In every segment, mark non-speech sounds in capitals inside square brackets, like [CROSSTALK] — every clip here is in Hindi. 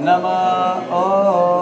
नमः। ओ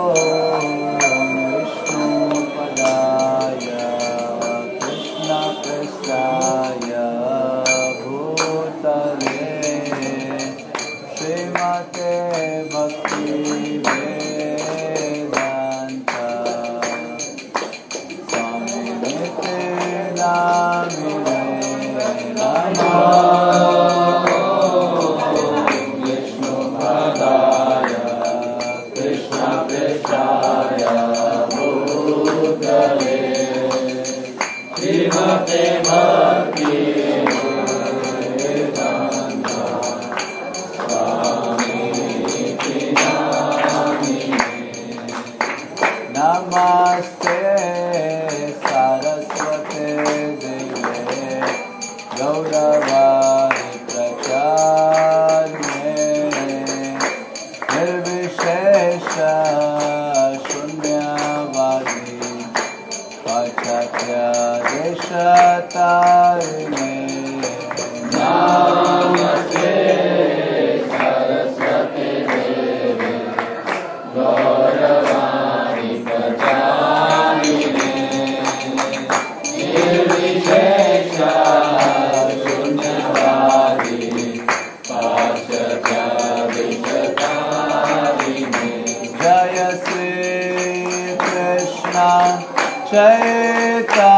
谁在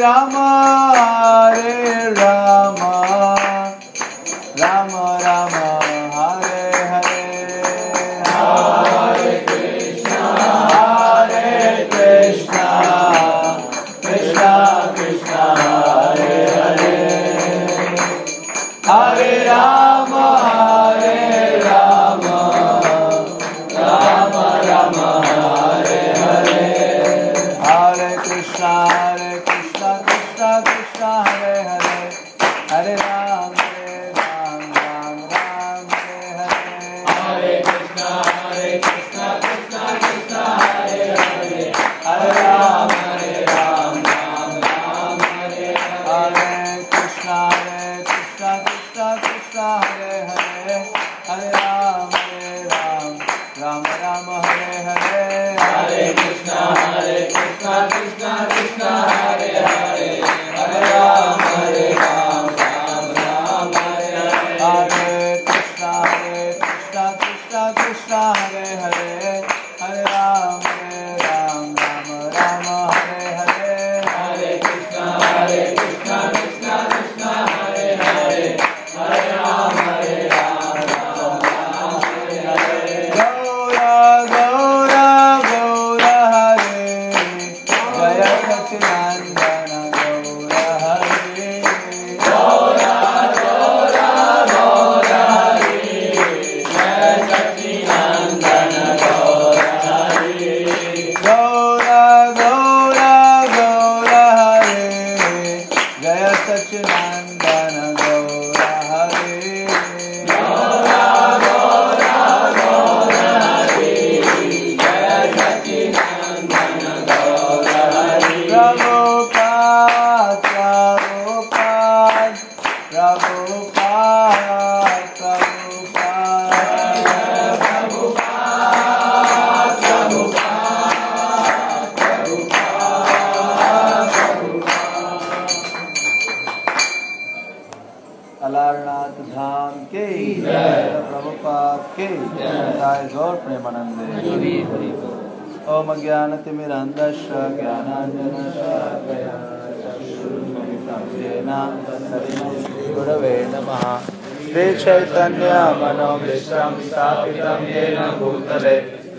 Rama Hare Rama. Krishna श्रीचैतन्यमनोभीष्टं स्थापितं येन भूतले।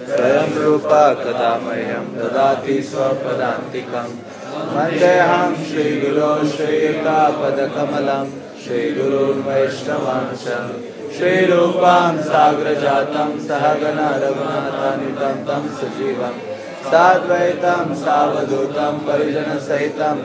स्वयं रूपा कदा मह्यं ददाति स्वपदान्तिकं। वन्देऽहं श्रीगुरो श्रीयुतापदकमलं श्रीगुरुर्वैष्णवांश श्रीरूपां साग्रजातं सहगण रघुनाथानितं तं सजीवं। साद्वैतं सावधूतं परिजनसहितं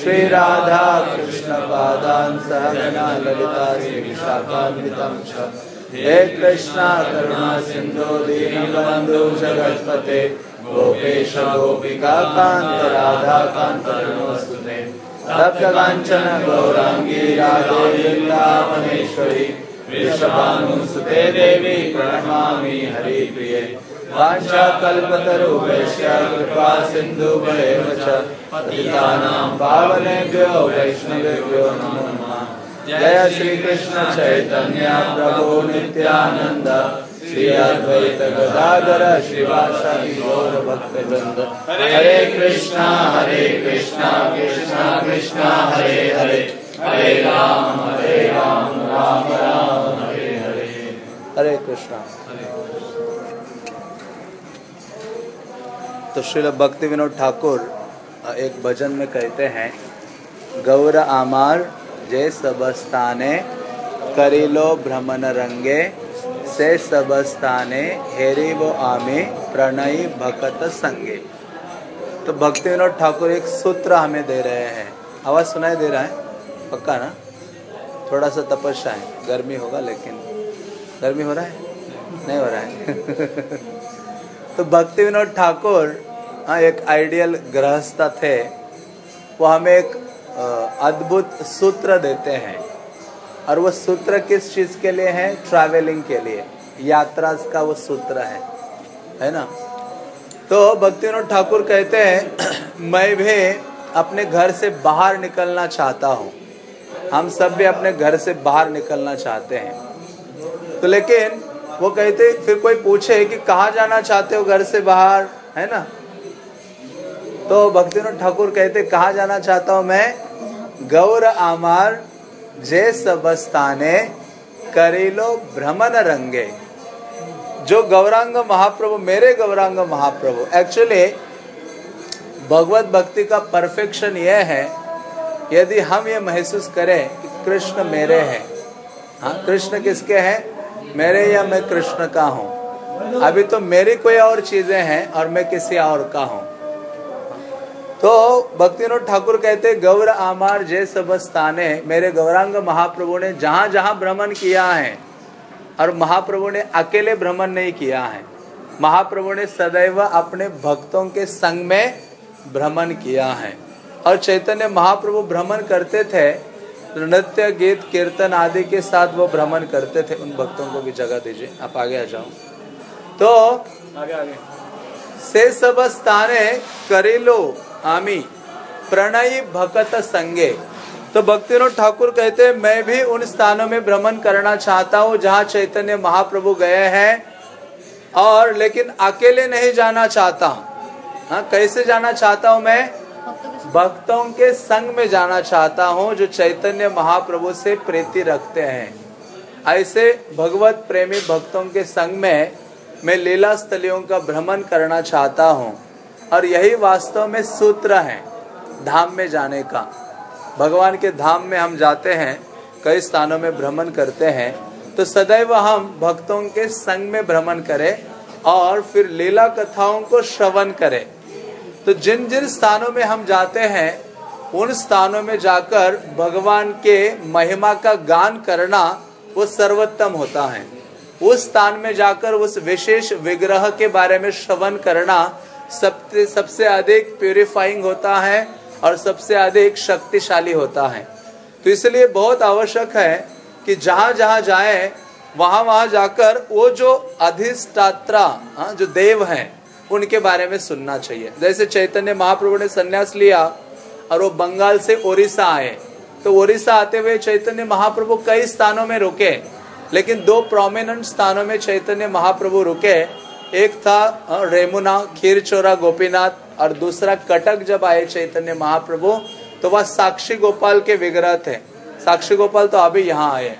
कृष्णचैतन्यदेवं श्रीराधा कृष्णपादान् सहगणा ललिता श्रीविशाखान्वितं च। हे कृष्णा करुणा सिन्धो दीनबन्धु जगत्पते। गोपेश गोपिका कान्त राधा कान्त नमोऽस्तुते तप्तकाञ्चन गौराङ्गी राधे वृन्दावनेश्वरी। वृषभानुसुते देवी प्रणमामि हरिप्रिये। वाञ्छाकल्पतरुभ्यश्च कृपा सिन्धुभ्येव पावनेभ्यो वैष्णवेभ्यो नमो नमः। जय चैतन्य प्रभु नित्यानन्द। श्री अद्वैत गदाधर श्रीवासादि गौर भक्तवृंद हरे कृष्णा हरे कृष्णा कृष्णा कृष्णा, हरे हरे। हरे राम हरे राम राम राम, हरे हरे। हरे कृष्णा। तो श्रील भक्ति विनोद ठाकुर एक भजन में कहते हैं, गौर आमार जय सबस्ताने, करिलो भ्रमण रंगे, से सबस्ताने हेरी वो आमे, प्रणयी भकत संगे. तो भक्ति विनोद ठाकुर एक सूत्र हमें दे रहे हैं। आवाज़ सुनाई दे रहा है? पक्का ना? थोड़ा सा तपस्या है। गर्मी होगा, लेकिन गर्मी हो रहा है? नहीं हो रहा है। [LAUGHS] तो भक्ति विनोद ठाकुर हाँ एक आइडियल गृहस्थ थे। वो हमें एक अद्भुत सूत्र देते हैं। और वो सूत्र किस चीज़ के लिए है? ट्रैवलिंग के लिए। यात्रा का वो सूत्र है। है ना? तो भक्ति विनोद ठाकुर कहते हैं, [CLEARS THROAT] मैं भी अपने घर से बाहर निकलना चाहता हूँ। हम सब भी अपने घर से बाहर निकलना चाहते हैं। तो लेकिन वो कहते फिर कोई पूछे कि कहा जाना चाहते हो घर से बाहर? है ना? तो भक्तिनाथ ठाकुर कहते, कहा जाना चाहता हूँ मैं? गौर आमार जे सबस्ताने करेलो भ्रमण रंगे। जो गौरांग महाप्रभु, मेरे गौरांग महाप्रभु एक्चुअली भगवत भक्ति का परफेक्शन यह है, यदि हम ये महसूस करें कि कृष्ण मेरे हैं। हाँ कृष्ण किसके हैं? मेरे या मैं कृष्ण का हूँ? अभी तो मेरी कोई और चीज़ें हैं और मैं किसी और का हूँ। तो भक्तिनोद ठाकुर कहते, गौर आमार जय सबस्ताने। मेरे गौरांग महाप्रभु ने जहाँ जहाँ भ्रमण किया है, और महाप्रभु ने अकेले भ्रमण नहीं किया है। महाप्रभु ने सदैव अपने भक्तों के संग में भ्रमण किया है। और चैतन्य महाप्रभु भ्रमण करते थे नृत्य गीत कीर्तन आदि के साथ वो भ्रमण करते थे। उन भक्तों को भी जगह दीजिए। आप आगे आ जाओ। तो आगे आगे। से सब स्थाने करेलो आमी प्रणयी भकत संगे। तो भक्तिनोद ठाकुर कहते हैं मैं भी उन स्थानों में भ्रमण करना चाहता हूँ जहाँ चैतन्य महाप्रभु गए हैं और लेकिन अकेले नहीं जाना चाहता हूँ। हाँ कैसे जाना चाहता हूँ मैं? भक्तों के संग में जाना चाहता हूँ, जो चैतन्य महाप्रभु से प्रीति रखते हैं। ऐसे भगवत प्रेमी भक्तों के संग में मैं लीला स्थलियों का भ्रमण करना चाहता हूँ और यही वास्तव में सूत्र है धाम में जाने का। भगवान के धाम में हम जाते हैं, कई स्थानों में भ्रमण करते हैं तो सदैव हम भक्तों के संग में भ्रमण करें और फिर लीला कथाओं को श्रवण करें। तो जिन जिन स्थानों में हम जाते हैं उन स्थानों में जाकर भगवान के महिमा का गान करना वो सर्वोत्तम होता है। उस स्थान में जाकर उस विशेष विग्रह के बारे में श्रवण करना सबसे सबसे अधिक प्यूरिफाइंग होता है और सबसे अधिक शक्तिशाली होता है। तो इसलिए बहुत आवश्यक है कि जहाँ जहाँ जाए वहाँ वहाँ जाकर वो जो अधिष्ठात्रा हाँ, जो देव हैं उनके बारे में सुनना चाहिए। जैसे चैतन्य महाप्रभु ने संन्यास लिया और वो बंगाल से ओडिशा आए। तो ओडिशा आते हुए चैतन्य महाप्रभु कई स्थानों में रुके, लेकिन दो प्रोमिनेंट स्थानों में चैतन्य महाप्रभु रुके। एक था रेमुना खीर चोरा गोपीनाथ और दूसरा कटक जब आए चैतन्य महाप्रभु तो वह साक्षी गोपाल के विग्रह थे। साक्षी गोपाल तो अभी यहाँ आए।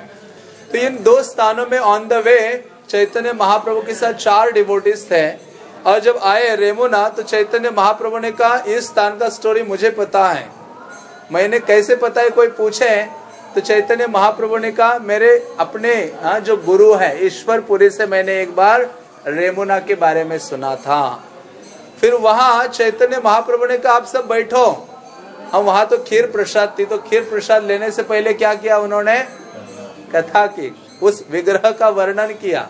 तो इन दो स्थानों में on the way Chaitanya Mahaprabhu के साथ चार डिवोटिस थे। और जब आए रेमुना तो चैतन्य महाप्रभु ने कहा, इस स्थान का स्टोरी मुझे पता है। मैंने कैसे पता है? कोई पूछे तो चैतन्य महाप्रभु ने कहा, मेरे अपने हाँ जो गुरु है, ईश्वरपुरी से मैंने एक बार रेमुना के बारे में सुना था। फिर वहाँ चैतन्य महाप्रभु ने कहा, आप सब बैठो। हम वहाँ तो खीर प्रसाद थी तो खीर प्रसाद लेने से पहले क्या किया उन्होंने? कथा की, उस विग्रह का वर्णन किया।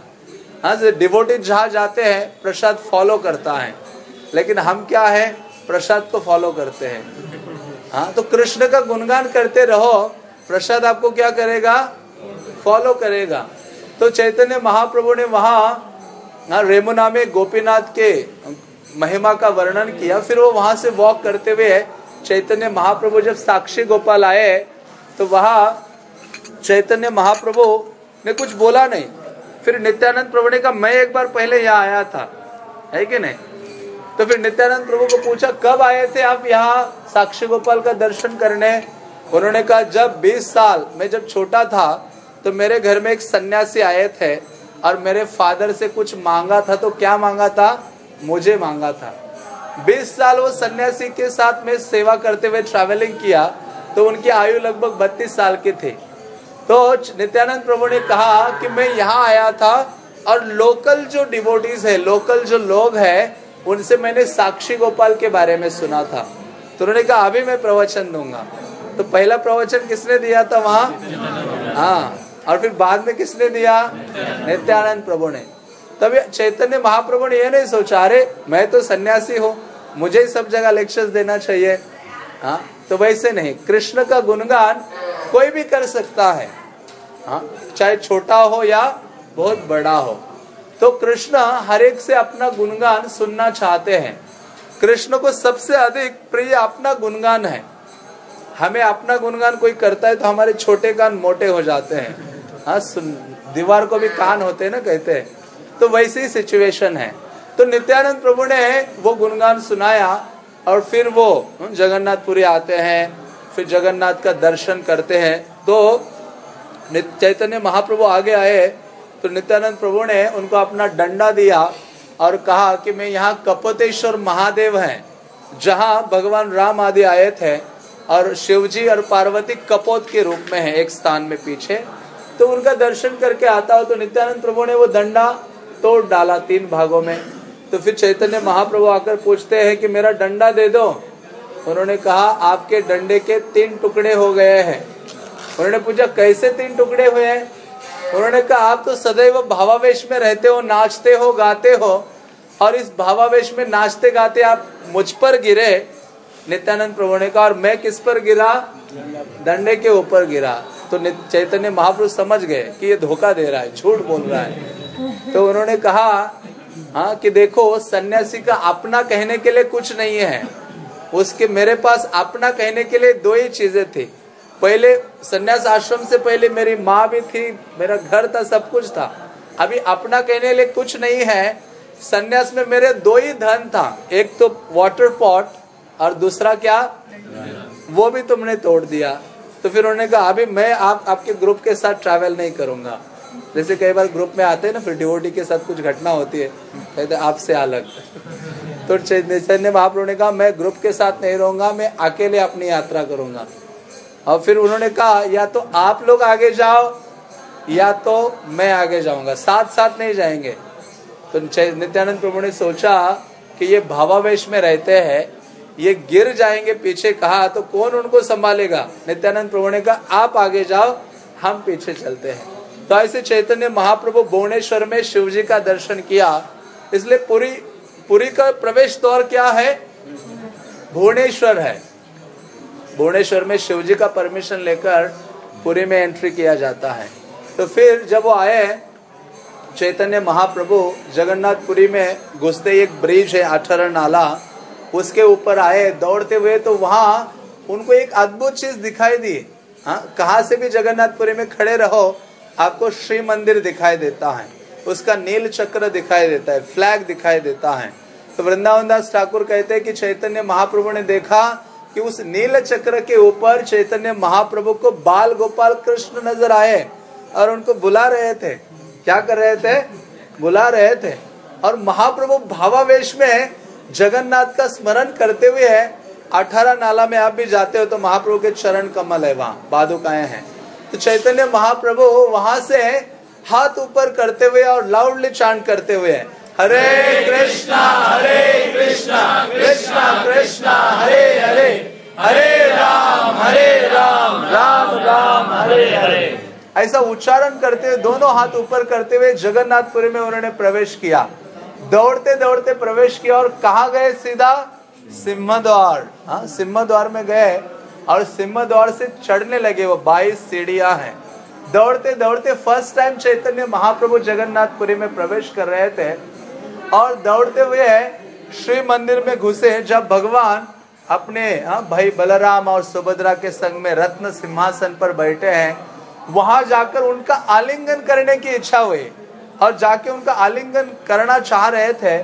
हाँ डिवोटेड जहाँ जाते हैं, प्रसाद फॉलो करता है। लेकिन हम क्या है? प्रसाद को फॉलो करते हैं। हाँ तो कृष्ण का गुणगान करते रहो, प्रसाद आपको क्या करेगा? फॉलो करेगा। तो चैतन्य महाप्रभु ने वहाँ हाँ रेमुना में गोपीनाथ के महिमा का वर्णन किया। फिर वो वहाँ से वॉक करते हुए चैतन्य महाप्रभु जब साक्षी गोपाल आए तो वहाँ चैतन्य महाप्रभु ने कुछ बोला नहीं। फिर नित्यानंद प्रभु ने कहा, मैं एक बार पहले यहाँ आया था। है कि नहीं? तो फिर नित्यानंद प्रभु को पूछा, कब आए थे आप यहाँ साक्षी गोपाल का दर्शन करने? उन्होंने कहा, जब 20 साल, मैं जब छोटा था तो मेरे घर में एक सन्यासी आए थे और मेरे फादर से कुछ मांगा था तो क्या मांगा था? मुझे मांगा था। 20 साल वो सन्यासी के साथ में सेवा करते हुए ट्रैवलिंग किया तो उनकी आयु लगभग 32 साल के थी। तो नित्यानंद प्रभु ने कहा कि मैं यहाँ आया था और लोकल जो डिवोटीज है लोकल जो लोग हैं, उनसे मैंने साक्षी गोपाल के बारे में सुना था। तो उन्होंने कहा, अभी मैं प्रवचन दूँगा। तो पहला प्रवचन किसने दिया था वहाँ? हाँ और फिर बाद में किसने दिया? नित्यानंद प्रभु ने। तब चैतन्य महाप्रभु ने यह नहीं सोचा, अरे, मैं तो सन्यासी हूँ, मुझे ही सब जगह लेक्चर्स देना चाहिए। हाँ तो वैसे नहीं, कृष्ण का गुणगान कोई भी कर सकता है। हाँ चाहे छोटा हो या बहुत बड़ा हो। तो कृष्ण हर एक से अपना गुणगान सुनना चाहते हैं। कृष्ण को सबसे अधिक प्रिय अपना गुणगान है। हमें अपना गुणगान कोई करता है तो हमारे छोटे कान मोटे हो जाते हैं। हाँ सुन, दीवार को भी कान होते हैं ना, कहते हैं। तो वैसी सिचुएशन है। तो नित्यानंद प्रभु ने वो गुणगान सुनाया और फिर वो, जगन्नाथपुरी आते हैं, फिर जगन्नाथ का दर्शन करते हैं। तो चैतन्य महाप्रभु आगे आए तो नित्यानंद प्रभु ने उनको अपना डंडा दिया और कहा कि मैं यहाँ कपोतेश्वर महादेव हैं, जहाँ भगवान राम आदि आए थे और शिवजी और पार्वती कपोत के रूप में है, एक स्थान में पीछे। तो उनका दर्शन करके आता हो तो नित्यानंद प्रभु ने वो डंडा तोड़ डाला तीन भागों में। तो फिर चैतन्य महाप्रभु आकर पूछते हैं कि मेरा डंडा दे दो। उन्होंने कहा, आपके डंडे के तीन टुकड़े हो गए हैं। उन्होंने पूछा, कैसे तीन टुकड़े हुए उन्होंने कहा, आप तो सदैव भावावेश में रहते हो, नाचते हो, गाते हो, और इस भावावेश में नाचते गाते आप मुझ पर गिरे। नित्यानंद प्रभु ने कहा, और मैं किस पर गिरा? डंडे के ऊपर गिरा। तो चैतन्य महापुरुष समझ गए कि ये धोखा दे रहा है, झूठ बोल रहा है। तो उन्होंने कहा हाँ कि देखो, सन्यासी का अपना कहने के लिए कुछ नहीं है। उसके, मेरे पास अपना कहने के लिए दो ही चीज़ें थी। पहले संन्यास आश्रम से पहले मेरी माँ भी थी, मेरा घर था, सब कुछ था। अभी अपना कहने लिए कुछ नहीं है। संन्यास में मेरे दो ही धन था, एक तो वाटर पॉट और दूसरा क्या? वो भी तुमने तोड़ दिया। तो फिर उन्होंने कहा, अभी मैं आप, आपके ग्रुप के साथ ट्रैवल नहीं करूँगा। जैसे कई बार ग्रुप में आते हैं ना, फिर डिवोटी के साथ कुछ घटना होती है, कहते आपसे अलग। तो चैतन्य महाप्रभु ने कहा, मैं ग्रुप के साथ नहीं रहूँगा, मैं अकेले अपनी यात्रा करूँगा। और फिर उन्होंने कहा, या तो आप लोग आगे जाओ, या तो मैं आगे जाऊँगा। साथ साथ नहीं जाएँगे। तो नित्यानंद प्रभु ने सोचा कि ये भावावेश में रहते हैं, ये गिर जाएँगे पीछे, कहा तो कौन उनको संभालेगा? नित्यानंद प्रभु ने कहा, आप आगे जाओ, हम पीछे चलते हैं। तो ऐसे चैतन्य महाप्रभु भुवनेश्वर में शिव जी का दर्शन किया। इसलिए पूरी, पुरी का प्रवेश द्वार क्या है? भुवनेश्वर है। भुवनेश्वर में शिव जी का परमिशन लेकर पुरी में एंट्री किया जाता है। तो फिर जब वो आए, चैतन्य महाप्रभु जगन्नाथपुरी में घुसते एक ब्रिज है अठारह नाला, उसके ऊपर आए, दौड़ते हुए तो वहाँ उनको एक अद्भुत चीज़ दिखाई दी। हाँ कहा से भी जगन्नाथपुरी में खड़े रहो, आपको श्री मंदिर दिखाई देता है। उसका नील चक्र दिखाई देता है फ्लैग दिखाई देता है। तो वृंदावन दास ठाकुर कहते हैं कि चैतन्य महाप्रभु ने देखा कि उस नील चक्र के ऊपर चैतन्य महाप्रभु को बाल गोपाल कृष्ण नज़र आए और उनको बुला रहे थे। क्या कर रहे थे? बुला रहे थे। और महाप्रभु भावावेश में जगन्नाथ का स्मरण करते हुए है, अठारह नाला में आप भी जाते हो तो महाप्रभु के चरण कमल है वहाँ बादुकाएँ हैं। तो चैतन्य महाप्रभु वहाँ से हाथ ऊपर करते हुए और लाउडली चांट करते हुए हरे कृष्णा हरे कृष्णा कृष्णा कृष्णा, हरे हरे। हरे राम हरे राम राम राम, हरे हरे। ऐसा उच्चारण करते हुए, दोनों हाथ ऊपर करते हुए जगन्नाथपुरी में उन्होंने प्रवेश किया। दौड़ते दौड़ते प्रवेश किया और कहा गए सीधा? सिंह द्वार हाँ सिंह द्वार में गए और सिंह द्वार से चढ़ने लगे वो बाईस सीढ़िया हैं। दौड़ते दौड़ते फ़र्स्ट टाइम चैतन्य महाप्रभु जगन्नाथपुरी में प्रवेश कर रहे थे। और दौड़ते हुए श्री मंदिर में घुसे जब भगवान अपने हाँ, भाई बलराम और सुभद्रा के संग में रत्न सिंहासन पर बैठे हैं वहाँ जाकर उनका आलिंगन करने की इच्छा हुई। और जाके उनका आलिंगन करना चाह रहे थे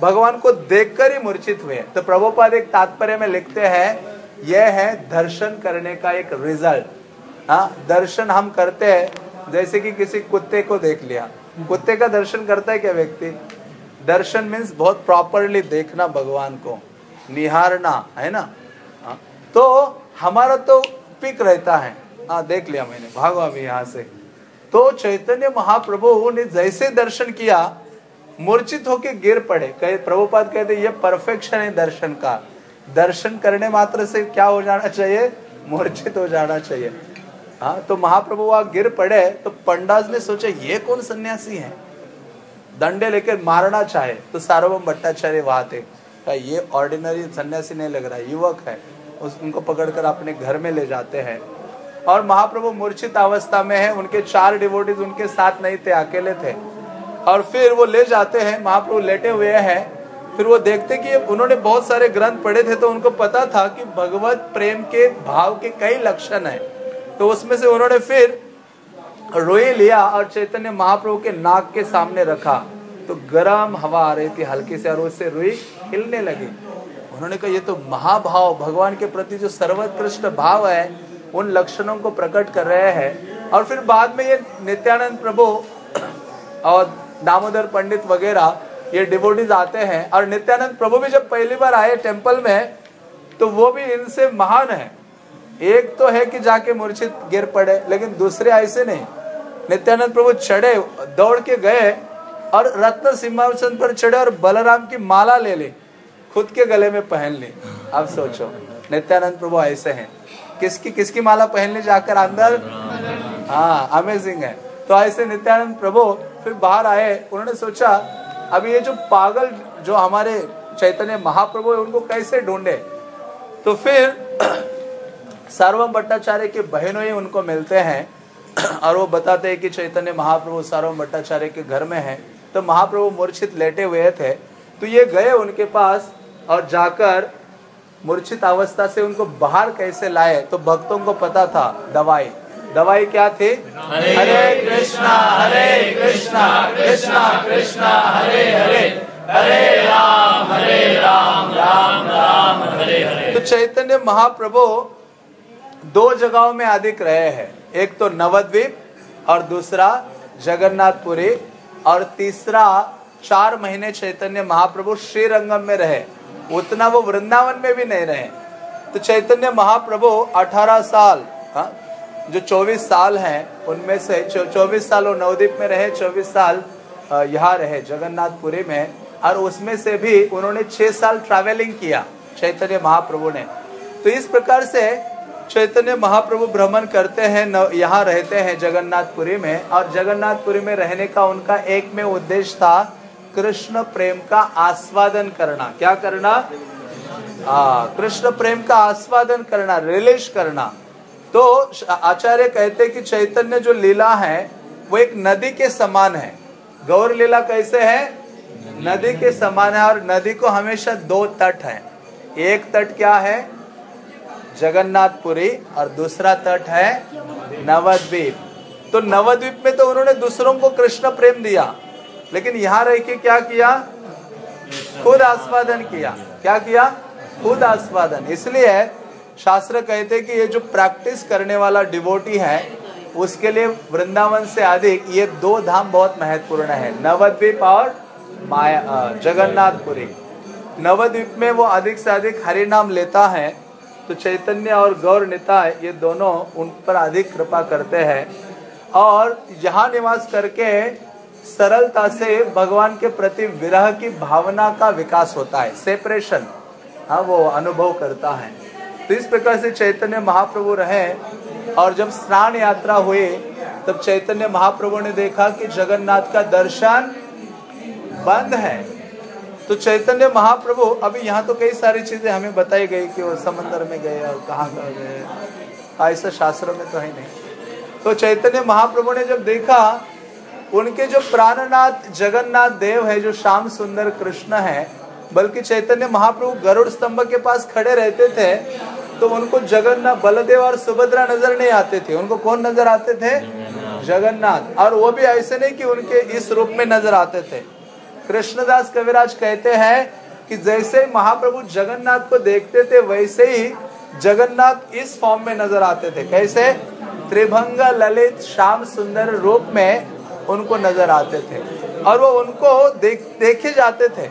भगवान को देखकर ही मूर्छित हुए। तो प्रभुपाद एक तात्पर्य में लिखते हैं यह है दर्शन करने का एक रिज़ल्ट हाँ दर्शन हम करते हैं जैसे कि किसी कुत्ते को देख लिया। कुत्ते का दर्शन करता है क्या व्यक्ति? दर्शन मीन्स बहुत प्रॉपरली देखना भगवान को। निहारना, है ना? हाँ। तो हमारा तो पिक रहता है। हाँ देख लिया मैंने। भागो अभी यहाँ से। तो चैतन्य महाप्रभु ने जैसे दर्शन किया, मूर्छित होके गिर पड़े। कहे, प्रभुपाद कहते, ये परफेक्शन है दर्शन का। दर्शन करने मात्र से क्या हो जाना चाहिए? मूर्छित हो जाना चाहिए। हाँ तो महाप्रभु वहाँ गिर पड़े तो पंडाज ने सोचा, ये कौन सन्यासी है? दंडे लेकर मारना चाहे तो सार्वभम भट्टाचार्य वहाँ थे। का ये ऑर्डिनरी सन्यासी नहीं लग रहा, युवक है। उस, उनको पकड़कर अपने घर में ले जाते हैं। और महाप्रभु मूर्छित अवस्था में है, उनके चार डिवोटीज उनके साथ नहीं थे, अकेले थे। और फिर वो ले जाते हैं, महाप्रभु लेटे हुए हैं। फिर वो देखते कि उन्होंने बहुत सारे ग्रंथ पढ़े थे तो उनको पता था कि भगवत प्रेम के भाव के कई लक्षण है। तो उसमें से उन्होंने फिर रोई लिया और चैतन्य महाप्रभु के नाक के सामने रखा। तो गर्म हवा आ रही थी हल्की से और उससे रुई हिलने लगी। उन्होंने कहा, ये तो महाभाव, भगवान के प्रति जो सर्वोत्कृष्ट भाव है, उन लक्षणों को प्रकट कर रहे हैं। और फिर बाद में ये नित्यानंद प्रभु और दामोदर पंडित वगैरह, ये डिवोटीज आते हैं। और नित्यानंद प्रभु भी जब पहली बार आए टेंपल में तो वो भी इनसे महान है। एक तो है कि जाके मूर्छित गिर पड़े, लेकिन दूसरे ऐसे नहीं। नित्यानंद प्रभु चढ़े, दौड़ के गए और रत्न सिंहासन पर चढ़े और बलराम की माला ले ली, खुद के गले में पहन ली। अब सोचो, नित्यानंद प्रभु ऐसे हैं। किसकी किसकी माला पहन ली जाकर अंदर? हाँ अमेजिंग है। तो ऐसे नित्यानंद प्रभु फिर बाहर आए, उन्होंने सोचा, अब ये जो पागल, जो हमारे चैतन्य महाप्रभु है, उनको कैसे ढूंढे? तो फिर [CLEARS THROAT] सार्वम भट्टाचार्य के बहनों ही उनको मिलते हैं। और वो बताते हैं कि चैतन्य महाप्रभु सार्वम भट्टाचार्य के घर में है। तो महाप्रभु मूर्छित लेटे हुए थे। तो ये गए उनके पास और जाकर मूर्छित अवस्था से उनको बाहर कैसे लाए तो भक्तों को पता था दवाई। दवाई क्या थी? हरे कृष्णा हरे कृष्णा कृष्णा कृष्णा हरे हरे। हरे राम हरे राम राम राम हरे हरे। तो चैतन्य महाप्रभु दो जगहों में अधिक रहे हैं। एक तो नवद्वीप और दूसरा जगन्नाथपुरी और तीसरा चार महीने चैतन्य महाप्रभु श्रीरंगम में रहे। उतना वो वृंदावन में भी नहीं रहे। तो चैतन्य महाप्रभु 18 साल, हा? जो 24 साल हैं, उनमें से 24 साल वो नवदीप में रहे 24 साल यहाँ रहे, जगन्नाथपुरी में। और उसमें से भी उन्होंने छह साल ट्रैवलिंग किया, चैतन्य महाप्रभु ने। तो इस प्रकार से चैतन्य महाप्रभु भ्रमण करते हैं यहाँ रहते हैं जगन्नाथपुरी में और जगन्नाथपुरी में रहने का उनका एक में उद्देश्य था कृष्ण प्रेम का आस्वादन करना। क्या करना? कृष्ण प्रेम का आस्वादन करना, रिलीज़ करना। तो आचार्य कहते कि चैतन्य जो लीला है, वो एक नदी के समान है। गौर लीला कैसे है? नदी के समान है और नदी को हमेशा दो तट है। एक तट क्या है? जगन्नाथपुरी और दूसरा तट है नवद्वीप। तो नवद्वीप में तो उन्होंने दूसरों को कृष्ण प्रेम दिया, लेकिन यहाँ रह के क्या किया? खुद आस्वादन किया। क्या किया? खुद आस्वादन। इसलिए शास्त्र कहते कि ये जो प्रैक्टिस करने वाला डिवोटी है, उसके लिए वृंदावन से अधिक ये दो धाम बहुत महत्वपूर्ण है, नवद्वीप और माया जगन्नाथपुरी। नवद्वीप में वो अधिक से अधिक हरि नाम लेता है तो चैतन्य और गौर निताय ये दोनों उन पर अधिक कृपा करते हैं। और यहाँ निवास करके सरलता से भगवान के प्रति विरह की भावना का विकास होता है सेपरेशन हाँ वो अनुभव करता है। तो इस प्रकार से चैतन्य महाप्रभु रहे और जब स्नान यात्रा हुई, तब चैतन्य महाप्रभु ने देखा कि जगन्नाथ का दर्शन बंद है। तो चैतन्य महाप्रभु अभी यहाँ तो कई सारी चीज़ें हमें बताई गई कि वो समंदर में गए और कहाँ गए। ऐसा शास्त्रों में तो है नहीं। तो चैतन्य महाप्रभु ने जब देखा, उनके जो प्राणनाथ जगन्नाथ देव है, जो श्याम सुंदर कृष्ण है, बल्कि चैतन्य महाप्रभु गरुड़ स्तंभ के पास खड़े रहते थे तो उनको जगन्नाथ, बलदेव और सुभद्रा नज़र नहीं आते थे। उनको कौन नज़र आते थे? जगन्नाथ। और वो भी ऐसे नहीं कि उनके इस रूप में नज़र आते थे। कृष्णदास कविराज कहते हैं कि जैसे महाप्रभु जगन्नाथ को देखते थे, वैसे ही जगन्नाथ इस फॉर्म में नज़र आते थे। कैसे? त्रिभंग, ललित, श्याम सुंदर रूप में उनको नज़र आते थे और वो उनको देख, देखे जाते थे।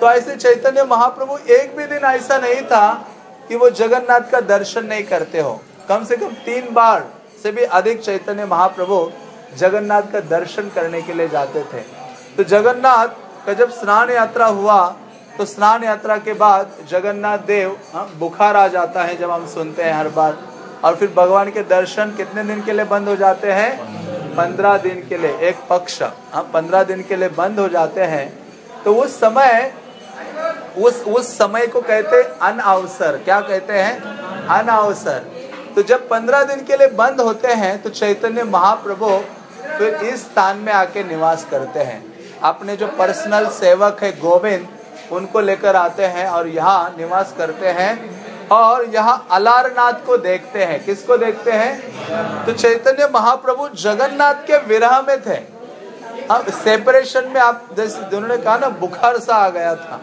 तो ऐसे चैतन्य महाप्रभु एक भी दिन ऐसा नहीं था कि वो जगन्नाथ का दर्शन नहीं करते हो। कम से कम तीन बार से भी अधिक चैतन्य महाप्रभु जगन्नाथ का दर्शन करने के लिए जाते थे। तो जगन्नाथ का जब स्नान यात्रा हुआ तो स्नान यात्रा के बाद जगन्नाथ देव हाँ, बुखार आ जाता है जब हम सुनते हैं हर बार। और फिर भगवान के दर्शन कितने दिन के लिए बंद हो जाते हैं? पंद्रह दिन के लिए एक पक्ष हाँ पंद्रह दिन के लिए बंद हो जाते हैं। तो उस समय उस उस समय को कहते अन अवसर क्या कहते हैं? अन अवसर तो जब पंद्रह दिन के लिए बंद होते हैं तो चैतन्य महाप्रभु फिर इस स्थान में आके निवास करते हैं। अपने जो पर्सनल सेवक है गोविंद, उनको लेकर आते हैं और यहाँ निवास करते हैं। और यहाँ अलारनाथ को देखते हैं। किसको देखते हैं? तो चैतन्य महाप्रभु जगन्नाथ के विरह में थे। अब सेपरेशन में आप, जैसे उन्होंने कहा ना, बुखार सा आ गया था।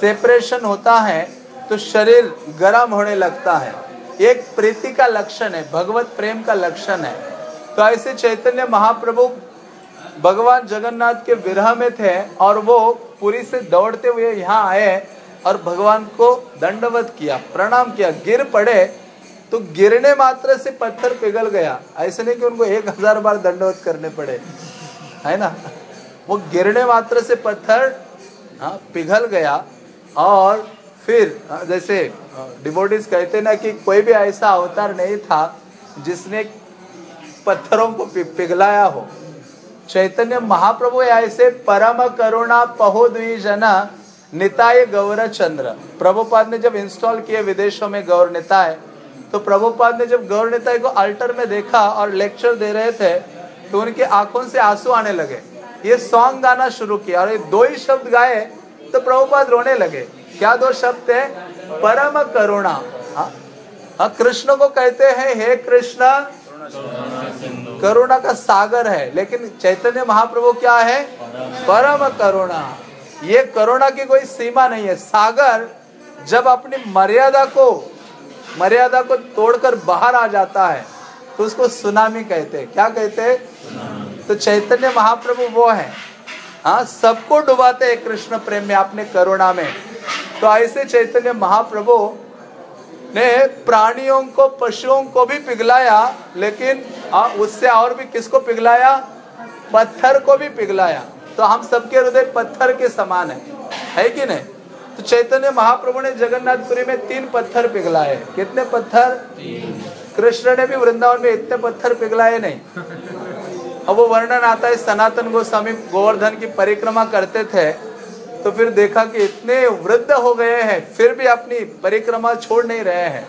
सेपरेशन होता है तो शरीर गर्म होने लगता है। एक प्रीति का लक्षण है, भगवत प्रेम का लक्षण है। तो ऐसे चैतन्य महाप्रभु भगवान जगन्नाथ के विरह में थे और वो पुरी से दौड़ते हुए यहाँ आए और भगवान को दंडवत किया प्रणाम किया। गिर पड़े तो गिरने मात्र से पत्थर पिघल गया। ऐसे नहीं कि उनको एक हज़ार बार दंडवत करने पड़े। है ना? वो गिरने मात्र से पत्थर हाँ पिघल गया और फिर हाँ, जैसे डिबोटिस कहते ना कि कोई भी ऐसा अवतार नहीं था जिसने पत्थरों को पिघलाया हो। चैतन्य महाप्रभु ऐसे परम करुणा पहो जना निताय गौर चंद्र प्रभुपाद ने जब इंस्टॉल किए विदेशों में गौर निताय तो प्रभुपाद ने जब गौर निताय को अल्टर में देखा और लेक्चर दे रहे थे तो उनकी आँखों से आँसू आने लगे। ये सॉन्ग गाना शुरू किया और ये दो ही शब्द गाए तो प्रभुपाद रोने लगे। क्या दो शब्द है? परम करुणा। हाँ। हाँ, कृष्ण को कहते हैं हे कृष्ण करुणा का सागर है लेकिन चैतन्य महाप्रभु क्या है? परम करुणा। ये करुणा की कोई सीमा नहीं है। सागर जब अपनी मर्यादा को मर्यादा को तोड़कर बाहर आ जाता है तो उसको सुनामी कहते हैं। क्या कहते हैं? तो चैतन्य महाप्रभु वो है। हाँ सबको डुबाते हैं कृष्ण प्रेम में अपने करुणा में। तो ऐसे चैतन्य महाप्रभु ने प्राणियों को, पशुओं को भी पिघलाया, लेकिन हाँ उससे और भी किसको पिघलाया? पत्थर को भी पिघलाया। तो हम सबके हृदय पत्थर के समान है। है कि नहीं? तो चैतन्य महाप्रभु ने जगन्नाथपुरी में तीन पत्थर पिघलाए। कितने पत्थर? कृष्ण ने भी वृंदावन में इतने पत्थर पिघलाए नहीं। अब वो वर्णन आता है, सनातन गोस्वामी गोवर्धन की परिक्रमा करते थे। तो फिर देखा कि इतने वृद्ध हो गए हैं, फिर भी अपनी परिक्रमा छोड़ नहीं रहे हैं।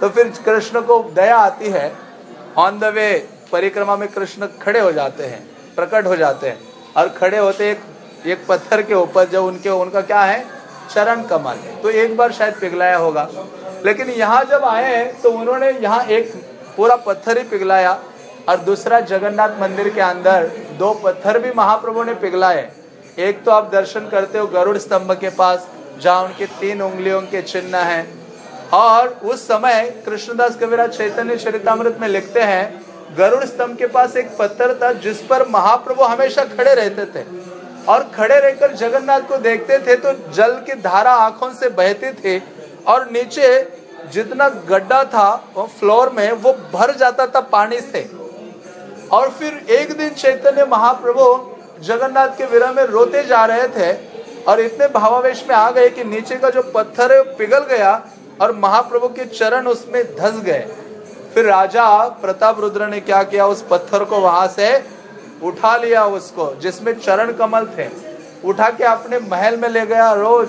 तो फिर कृष्ण को दया आती है। ऑन द वे परिक्रमा में कृष्ण खड़े हो जाते हैं, प्रकट हो जाते हैं। और खड़े होते एक एक पत्थर के ऊपर जो उनके, उनका क्या है? चरण कमल। तो एक बार शायद पिघलाया होगा। लेकिन यहाँ जब आए हैं तो उन्होंने यहाँ एक पूरा पत्थर ही पिघलाया। और दूसरा जगन्नाथ मंदिर के अंदर दो पत्थर भी महाप्रभु ने पिघलाए। एक तो आप दर्शन करते हो गरुड़ स्तंभ के पास, जहाँ उनके तीन उंगलियों के चिन्ह हैं। और उस समय कृष्णदास कविराज चैतन्य चरितमृत में लिखते हैं, गरुड़ स्तंभ के पास एक पत्थर था जिस पर महाप्रभु हमेशा खड़े रहते थे। और खड़े रहकर जगन्नाथ को देखते थे तो जल की धारा आँखों से बहती थी और नीचे जितना गड्ढा था वो फ्लोर में वो भर जाता था पानी से। और फिर एक दिन चैतन्य महाप्रभु जगन्नाथ के विरह में रोते जा रहे थे और इतने भावावेश में आ गए कि नीचे का जो पत्थर है पिघल गया और महाप्रभु के चरण उसमें धस गए। फिर राजा प्रताप रुद्र ने क्या किया? उस पत्थर को वहाँ से उठा लिया उसको, जिसमें चरण कमल थे। उठा के अपने महल में ले गया रोज।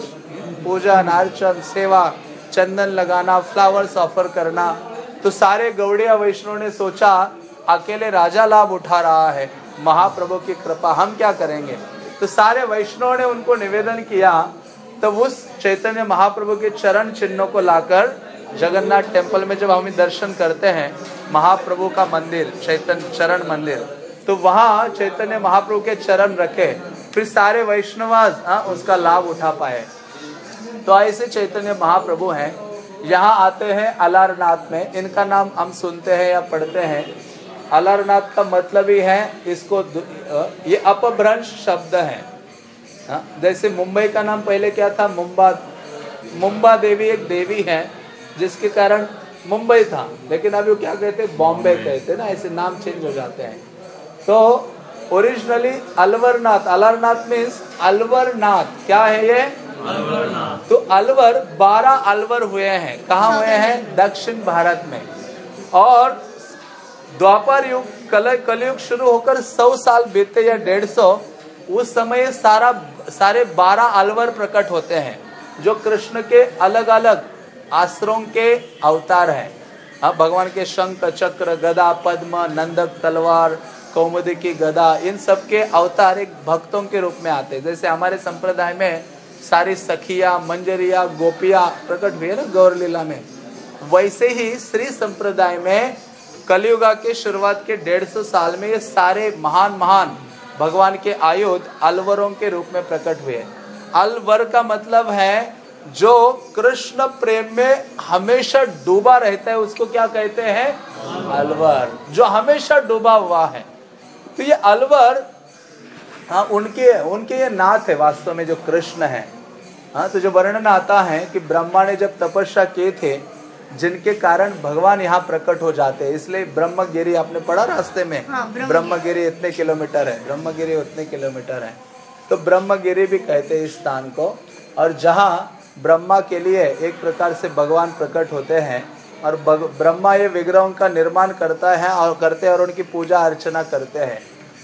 पूजन अर्चन सेवा, चंदन लगाना फ्लावर्स ऑफ़र करना। तो सारे गौड़िया वैष्णव ने सोचा, अकेले राजा लाभ उठा रहा है। महाप्रभु की कृपा हम क्या करेंगे? तो सारे वैष्णव ने उनको निवेदन किया तो उस चैतन्य महाप्रभु के चरण चिन्हों को लाकर जगन्नाथ टेंपल में जब हम दर्शन करते हैं महाप्रभु का मंदिर चैतन्य चरण मंदिर तो वहाँ चैतन्य महाप्रभु के चरण रखे फिर सारे वैष्णवाज हाँ, उसका लाभ उठा पाए। तो ऐसे चैतन्य महाप्रभु हैं। यहाँ आते हैं अलारनाथ में इनका नाम हम सुनते हैं या पढ़ते हैं। अलारनाथ का मतलब ही है इसको ये अपभ्रंश शब्द है। हाँ, जैसे मुंबई का नाम पहले क्या था? मुंबा मुंबा देवी एक देवी है जिसके कारण मुंबई था। लेकिन अभी वो क्या कहते हैं? बॉम्बे कहते ना ऐसे नाम चेंज हो जाते हैं। तो ओरिजिनली अलवरनाथ अलरनाथ मीन्स अलवरनाथ। क्या है ये? तो अलवर बारह अलवर हुए हैं। कहा हुए हैं? दक्षिण भारत में। और द्वापर युग कल, कलयुग शुरू होकर सौ साल बीते या डेढ़ सौ, उस समय सारा, सारे बारह अलवर प्रकट होते हैं, जो कृष्ण के अलग अलग आश्रम के अवतार हैं। हाँ भगवान के शंख, चक्र, गदा, पद्म, नंदक, तलवार, कौमुदी की गदा, इन सब के अवतार एक भक्तों के रूप में आते हैं। जैसे हमारे संप्रदाय में सारी सखिया, मंजरिया, गोपिया प्रकट हुई है ना गौर लीला में, वैसे ही श्री संप्रदाय में कलयुगा के शुरुआत के डेढ़ सौ साल में ये सारे महान महान भगवान के आयुध अलवरों के रूप में प्रकट हुए अलवर का मतलब है जो कृष्ण प्रेम में हमेशा डूबा रहता है, उसको क्या कहते हैं? अलवर। जो हमेशा डूबा हुआ है। तो ये अलवर हाँ उनके उनके ये नाथ है वास्तव में जो कृष्ण है। हाँ तो जो वर्णन आता है कि ब्रह्मा ने जब तपस्या किए थे जिनके कारण भगवान यहाँ प्रकट हो जाते हैं। इसलिए ब्रह्मगिरी आपने पढ़ा रास्ते में? हाँ, ब्रह्मगिरी। इतने किलोमीटर है। ब्रह्मगिरी उतने किलोमीटर है। तो ब्रह्मगिरी भी कहते हैं इस स्थान को। और जहाँ ब्रह्मा के लिए एक प्रकार से भगवान प्रकट होते हैं और ब्रह्मा ये विग्रहों का निर्माण करता है और करते हैं और उनकी पूजा अर्चना करते हैं।